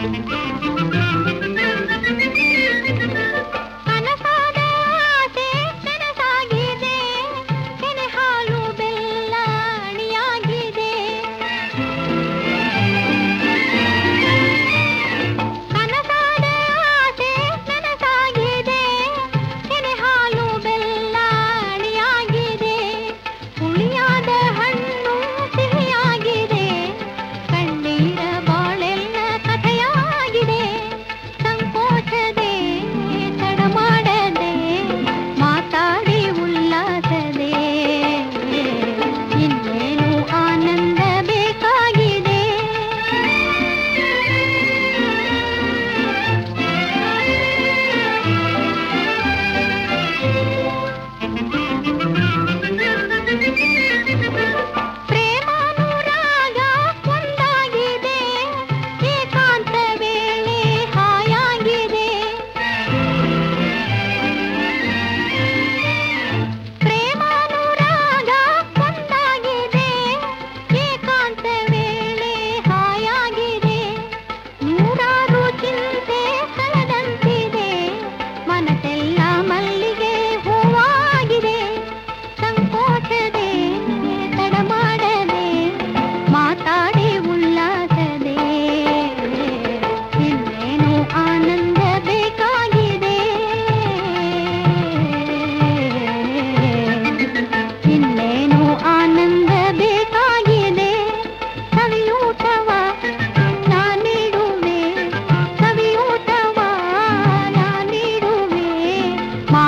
Thank you.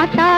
ماتا